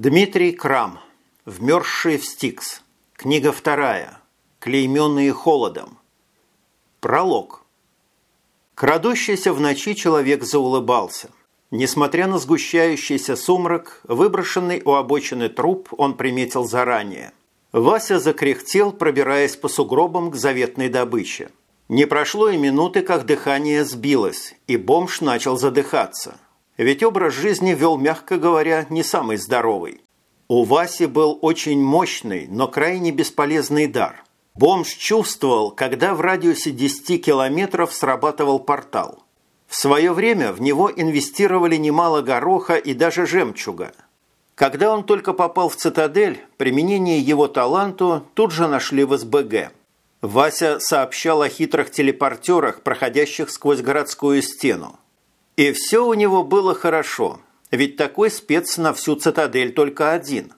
Дмитрий Крам. Вмерзший в Стикс. Книга вторая. Клейменные холодом. Пролог. Крадущийся в ночи человек заулыбался. Несмотря на сгущающийся сумрак, выброшенный у обочины труп он приметил заранее. Вася закряхтел, пробираясь по сугробам к заветной добыче. Не прошло и минуты, как дыхание сбилось, и бомж начал задыхаться – ведь образ жизни вел, мягко говоря, не самый здоровый. У Васи был очень мощный, но крайне бесполезный дар. Бомж чувствовал, когда в радиусе 10 километров срабатывал портал. В свое время в него инвестировали немало гороха и даже жемчуга. Когда он только попал в цитадель, применение его таланту тут же нашли в СБГ. Вася сообщал о хитрых телепортерах, проходящих сквозь городскую стену. И все у него было хорошо, ведь такой спец на всю цитадель только один.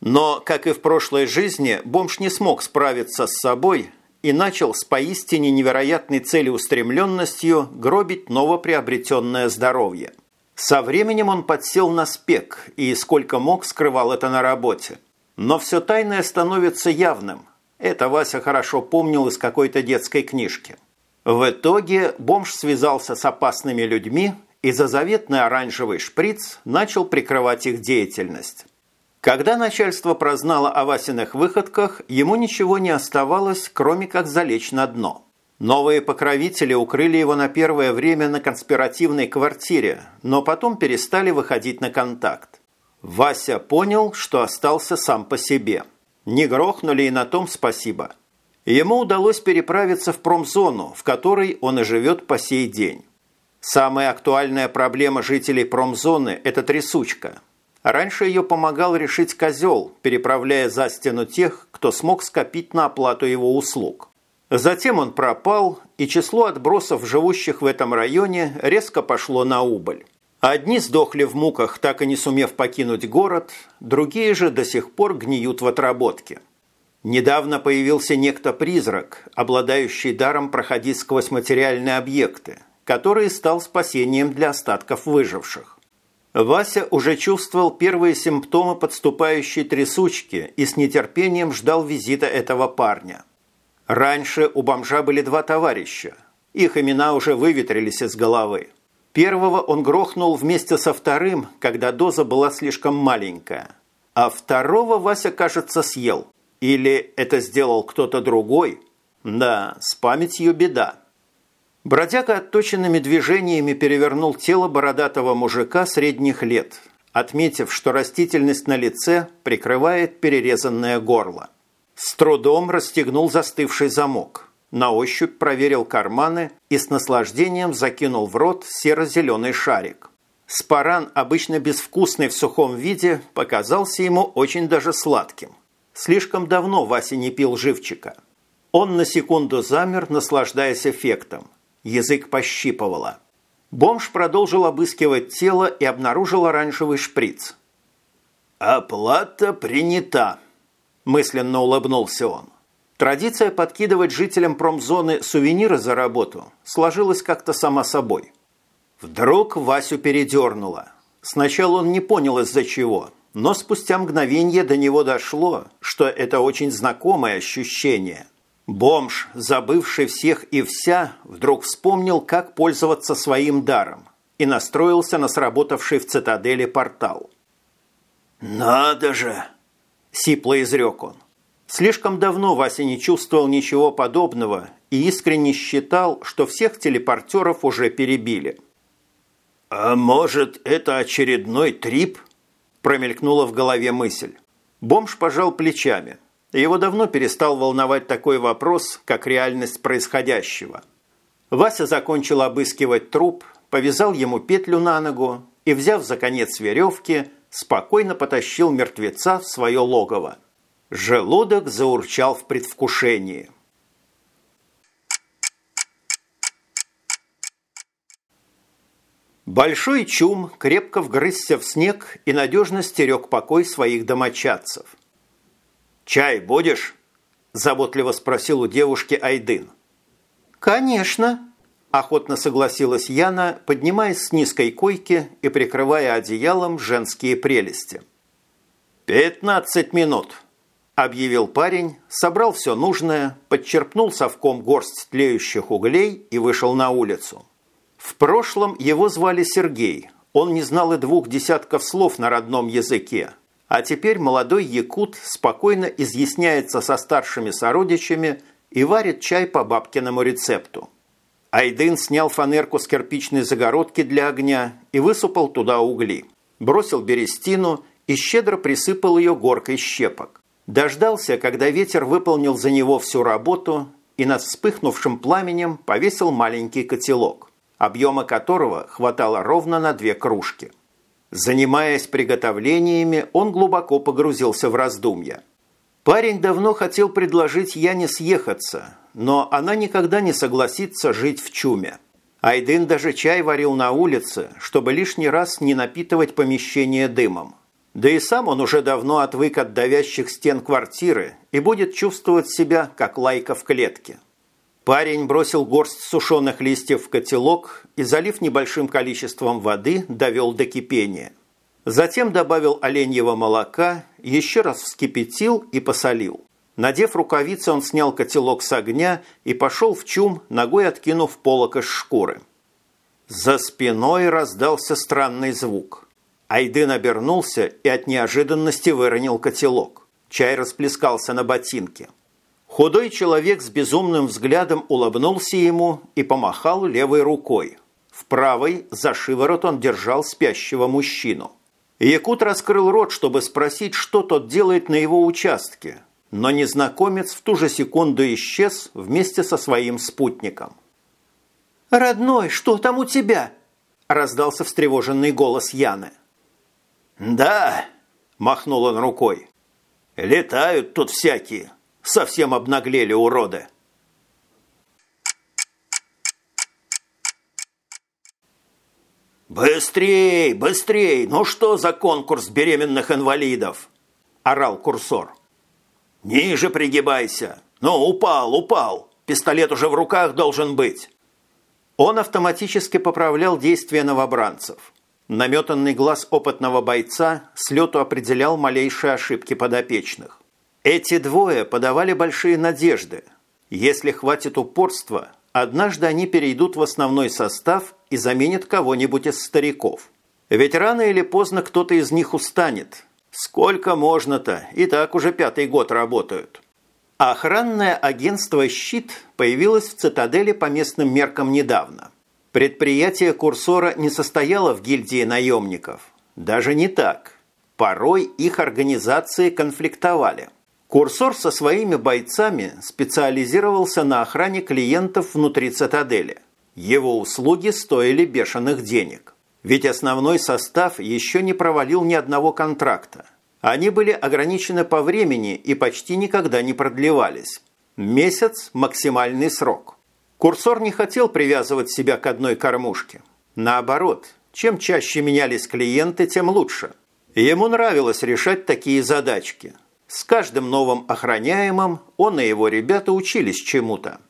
Но, как и в прошлой жизни, бомж не смог справиться с собой и начал с поистине невероятной целеустремленностью гробить новоприобретенное здоровье. Со временем он подсел на спек и сколько мог скрывал это на работе. Но все тайное становится явным. Это Вася хорошо помнил из какой-то детской книжки. В итоге бомж связался с опасными людьми и за заветный оранжевый шприц начал прикрывать их деятельность. Когда начальство прознало о Васиных выходках, ему ничего не оставалось, кроме как залечь на дно. Новые покровители укрыли его на первое время на конспиративной квартире, но потом перестали выходить на контакт. Вася понял, что остался сам по себе. Не грохнули и на том спасибо – Ему удалось переправиться в промзону, в которой он и живет по сей день. Самая актуальная проблема жителей промзоны – это трясучка. Раньше ее помогал решить козел, переправляя за стену тех, кто смог скопить на оплату его услуг. Затем он пропал, и число отбросов, живущих в этом районе, резко пошло на убыль. Одни сдохли в муках, так и не сумев покинуть город, другие же до сих пор гниют в отработке. Недавно появился некто-призрак, обладающий даром проходить сквозь материальные объекты, который стал спасением для остатков выживших. Вася уже чувствовал первые симптомы подступающей трясучки и с нетерпением ждал визита этого парня. Раньше у бомжа были два товарища. Их имена уже выветрились из головы. Первого он грохнул вместе со вторым, когда доза была слишком маленькая. А второго Вася, кажется, съел. Или это сделал кто-то другой? Да, с памятью беда. Бродяга отточенными движениями перевернул тело бородатого мужика средних лет, отметив, что растительность на лице прикрывает перерезанное горло. С трудом расстегнул застывший замок. На ощупь проверил карманы и с наслаждением закинул в рот серо-зеленый шарик. Спаран, обычно безвкусный в сухом виде, показался ему очень даже сладким – Слишком давно Вася не пил живчика. Он на секунду замер, наслаждаясь эффектом. Язык пощипывало. Бомж продолжил обыскивать тело и обнаружил оранжевый шприц. «Оплата принята», – мысленно улыбнулся он. Традиция подкидывать жителям промзоны сувениры за работу сложилась как-то сама собой. Вдруг Васю передернуло. Сначала он не понял из-за чего – но спустя мгновение до него дошло, что это очень знакомое ощущение. Бомж, забывший всех и вся, вдруг вспомнил, как пользоваться своим даром и настроился на сработавший в цитадели портал. «Надо же!» – сипло изрек он. Слишком давно Вася не чувствовал ничего подобного и искренне считал, что всех телепортеров уже перебили. «А может, это очередной трип?» Промелькнула в голове мысль. Бомж пожал плечами. Его давно перестал волновать такой вопрос, как реальность происходящего. Вася закончил обыскивать труп, повязал ему петлю на ногу и, взяв за конец веревки, спокойно потащил мертвеца в свое логово. Желудок заурчал в предвкушении. Большой чум крепко вгрызся в снег и надежно стерег покой своих домочадцев. «Чай будешь?» – заботливо спросил у девушки Айдын. «Конечно», – охотно согласилась Яна, поднимаясь с низкой койки и прикрывая одеялом женские прелести. «Пятнадцать минут», – объявил парень, собрал все нужное, подчерпнул совком горсть тлеющих углей и вышел на улицу. В прошлом его звали Сергей. Он не знал и двух десятков слов на родном языке. А теперь молодой якут спокойно изъясняется со старшими сородичами и варит чай по бабкиному рецепту. Айдын снял фанерку с кирпичной загородки для огня и высыпал туда угли. Бросил берестину и щедро присыпал ее горкой щепок. Дождался, когда ветер выполнил за него всю работу и над вспыхнувшим пламенем повесил маленький котелок, объема которого хватало ровно на две кружки. Занимаясь приготовлениями, он глубоко погрузился в раздумья. Парень давно хотел предложить Яне съехаться, но она никогда не согласится жить в чуме. Айдын даже чай варил на улице, чтобы лишний раз не напитывать помещение дымом. Да и сам он уже давно отвык от давящих стен квартиры и будет чувствовать себя, как лайка в клетке. Парень бросил горсть сушеных листьев в котелок и, залив небольшим количеством воды, довел до кипения. Затем добавил оленьего молока, еще раз вскипятил и посолил. Надев рукавицы, он снял котелок с огня и пошел в чум, ногой откинув полок из шкуры. За спиной раздался странный звук. Айдын обернулся и от неожиданности выронил котелок. Чай расплескался на ботинке. Худой человек с безумным взглядом улыбнулся ему и помахал левой рукой. В правой за шиворот он держал спящего мужчину. Якут раскрыл рот, чтобы спросить, что тот делает на его участке, но незнакомец в ту же секунду исчез вместе со своим спутником. «Родной, что там у тебя?» – раздался встревоженный голос Яны. «Да», – махнул он рукой, – «летают тут всякие, совсем обнаглели уроды». «Быстрей, быстрей! Ну что за конкурс беременных инвалидов?» – орал курсор. «Ниже пригибайся! Ну, упал, упал! Пистолет уже в руках должен быть!» Он автоматически поправлял действия новобранцев. Наметанный глаз опытного бойца с лету определял малейшие ошибки подопечных. Эти двое подавали большие надежды. Если хватит упорства, однажды они перейдут в основной состав и заменят кого-нибудь из стариков. Ведь рано или поздно кто-то из них устанет, Сколько можно-то? И так уже пятый год работают. Охранное агентство «Щит» появилось в цитадели по местным меркам недавно. Предприятие курсора не состояло в гильдии наемников. Даже не так. Порой их организации конфликтовали. Курсор со своими бойцами специализировался на охране клиентов внутри цитадели. Его услуги стоили бешеных денег. Ведь основной состав еще не провалил ни одного контракта. Они были ограничены по времени и почти никогда не продлевались. Месяц – максимальный срок. Курсор не хотел привязывать себя к одной кормушке. Наоборот, чем чаще менялись клиенты, тем лучше. Ему нравилось решать такие задачки. С каждым новым охраняемым он и его ребята учились чему-то.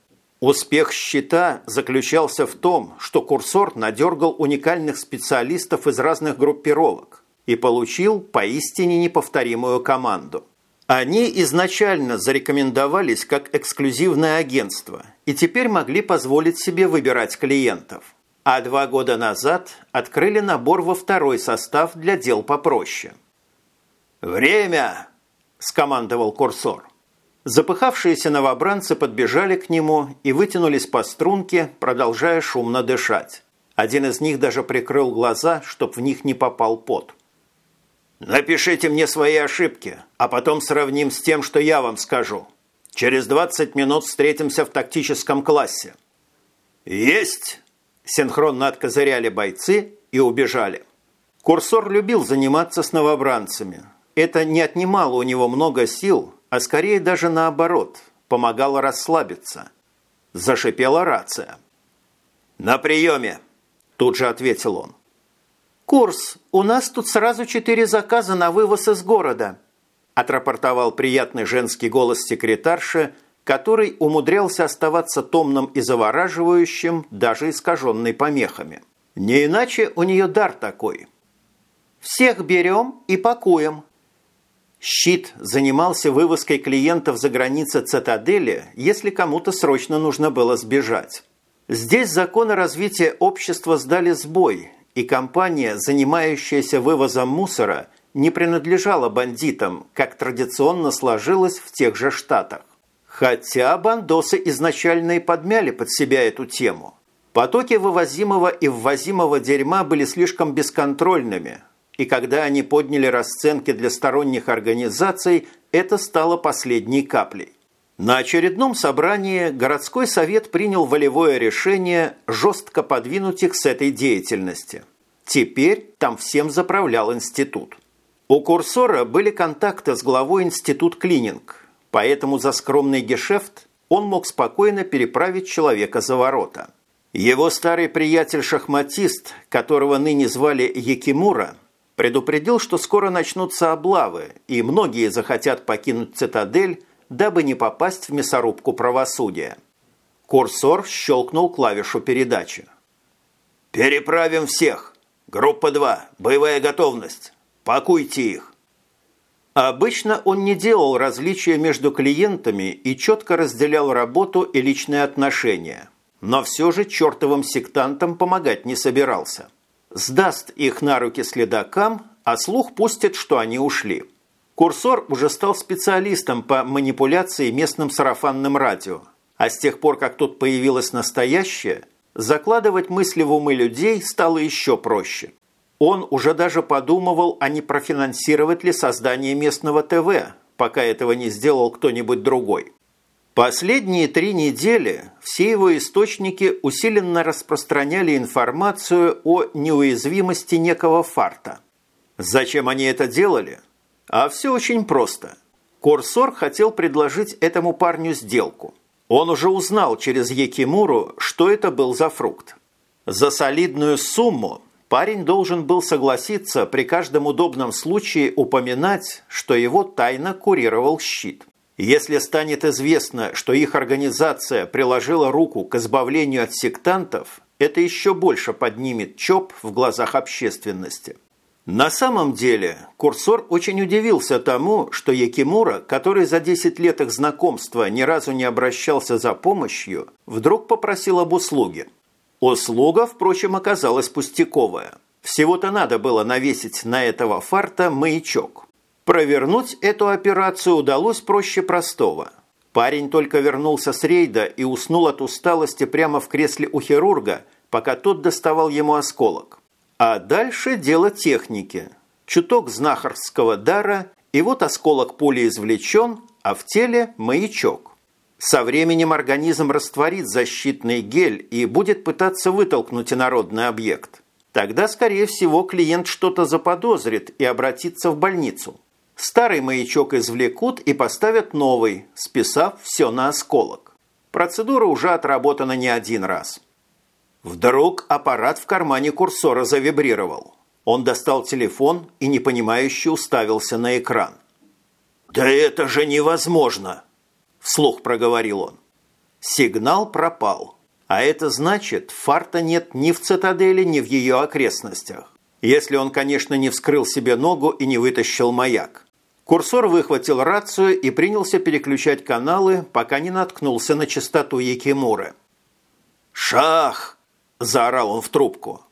Успех счета заключался в том, что курсор надергал уникальных специалистов из разных группировок и получил поистине неповторимую команду. Они изначально зарекомендовались как эксклюзивное агентство и теперь могли позволить себе выбирать клиентов. А два года назад открыли набор во второй состав для дел попроще. «Время!» – скомандовал курсор. Запыхавшиеся новобранцы подбежали к нему и вытянулись по струнке, продолжая шумно дышать. Один из них даже прикрыл глаза, чтоб в них не попал пот. «Напишите мне свои ошибки, а потом сравним с тем, что я вам скажу. Через 20 минут встретимся в тактическом классе». «Есть!» – синхронно откозыряли бойцы и убежали. Курсор любил заниматься с новобранцами. Это не отнимало у него много сил, а скорее даже наоборот, помогала расслабиться. Зашипела рация. «На приеме!» – тут же ответил он. «Курс, у нас тут сразу четыре заказа на вывоз из города», – отрапортовал приятный женский голос секретарши, который умудрялся оставаться томным и завораживающим, даже искаженный помехами. Не иначе у нее дар такой. «Всех берем и пакуем». Щит занимался вывозкой клиентов за границы цитадели, если кому-то срочно нужно было сбежать. Здесь законы развития общества сдали сбой, и компания, занимающаяся вывозом мусора, не принадлежала бандитам, как традиционно сложилось в тех же штатах. Хотя бандосы изначально и подмяли под себя эту тему. Потоки вывозимого и ввозимого дерьма были слишком бесконтрольными, и когда они подняли расценки для сторонних организаций, это стало последней каплей. На очередном собрании городской совет принял волевое решение жестко подвинуть их с этой деятельности. Теперь там всем заправлял институт. У курсора были контакты с главой институт клининг, поэтому за скромный гешефт он мог спокойно переправить человека за ворота. Его старый приятель-шахматист, которого ныне звали Якимура, предупредил, что скоро начнутся облавы, и многие захотят покинуть цитадель, дабы не попасть в мясорубку правосудия. Курсор щелкнул клавишу передачи. «Переправим всех! Группа 2, боевая готовность! Пакуйте их!» Обычно он не делал различия между клиентами и четко разделял работу и личные отношения, но все же чертовым сектантам помогать не собирался – сдаст их на руки следакам, а слух пустит, что они ушли. Курсор уже стал специалистом по манипуляции местным сарафанным радио, а с тех пор, как тут появилось настоящее, закладывать мысли в умы людей стало еще проще. Он уже даже подумывал, а не профинансировать ли создание местного ТВ, пока этого не сделал кто-нибудь другой. Последние три недели все его источники усиленно распространяли информацию о неуязвимости некого фарта. Зачем они это делали? А все очень просто. Курсор хотел предложить этому парню сделку. Он уже узнал через Якимуру, что это был за фрукт. За солидную сумму парень должен был согласиться при каждом удобном случае упоминать, что его тайно курировал щит. Если станет известно, что их организация приложила руку к избавлению от сектантов, это еще больше поднимет ЧОП в глазах общественности. На самом деле, Курсор очень удивился тому, что Якимура, который за 10 лет их знакомства ни разу не обращался за помощью, вдруг попросил об услуге. Услуга, впрочем, оказалась пустяковая. Всего-то надо было навесить на этого фарта маячок. Провернуть эту операцию удалось проще простого. Парень только вернулся с рейда и уснул от усталости прямо в кресле у хирурга, пока тот доставал ему осколок. А дальше дело техники. Чуток знахарского дара, и вот осколок пули извлечен, а в теле маячок. Со временем организм растворит защитный гель и будет пытаться вытолкнуть инородный объект. Тогда, скорее всего, клиент что-то заподозрит и обратится в больницу. Старый маячок извлекут и поставят новый, списав все на осколок. Процедура уже отработана не один раз. Вдруг аппарат в кармане курсора завибрировал. Он достал телефон и непонимающе уставился на экран. «Да это же невозможно!» – вслух проговорил он. Сигнал пропал. А это значит, фарта нет ни в цитадели, ни в ее окрестностях. Если он, конечно, не вскрыл себе ногу и не вытащил маяк. Курсор выхватил рацию и принялся переключать каналы, пока не наткнулся на частоту Якимуры. «Шах!» – заорал он в трубку.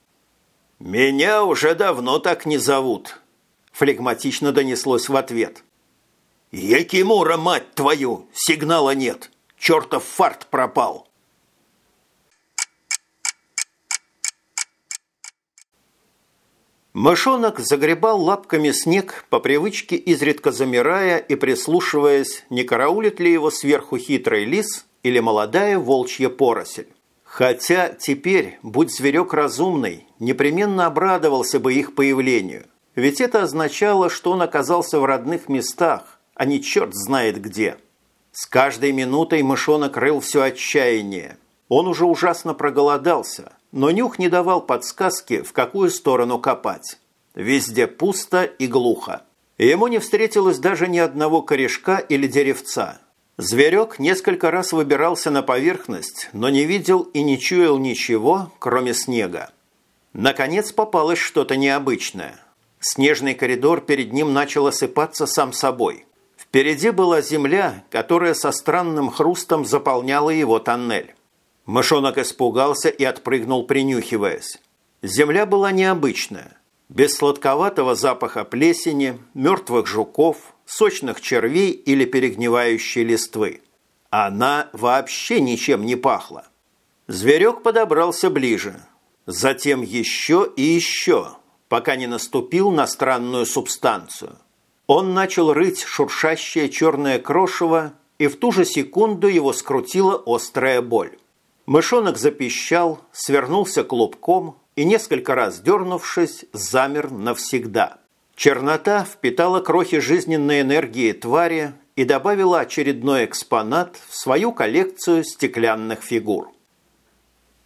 «Меня уже давно так не зовут», – флегматично донеслось в ответ. «Якимура, мать твою! Сигнала нет! Чертов фарт пропал!» Мышонок загребал лапками снег, по привычке изредка замирая и прислушиваясь, не караулит ли его сверху хитрый лис или молодая волчья поросель. Хотя теперь, будь зверек разумный, непременно обрадовался бы их появлению. Ведь это означало, что он оказался в родных местах, а не черт знает где. С каждой минутой мышонок рыл все отчаяние. Он уже ужасно проголодался – но нюх не давал подсказки, в какую сторону копать. Везде пусто и глухо. Ему не встретилось даже ни одного корешка или деревца. Зверек несколько раз выбирался на поверхность, но не видел и не чуял ничего, кроме снега. Наконец попалось что-то необычное. Снежный коридор перед ним начал осыпаться сам собой. Впереди была земля, которая со странным хрустом заполняла его тоннель. Мышонок испугался и отпрыгнул, принюхиваясь. Земля была необычная. Без сладковатого запаха плесени, мертвых жуков, сочных червей или перегнивающей листвы. Она вообще ничем не пахла. Зверек подобрался ближе. Затем еще и еще, пока не наступил на странную субстанцию. Он начал рыть шуршащее черное крошево, и в ту же секунду его скрутила острая боль. Мышонок запищал, свернулся клубком и, несколько раз дернувшись, замер навсегда. Чернота впитала крохи жизненной энергии твари и добавила очередной экспонат в свою коллекцию стеклянных фигур.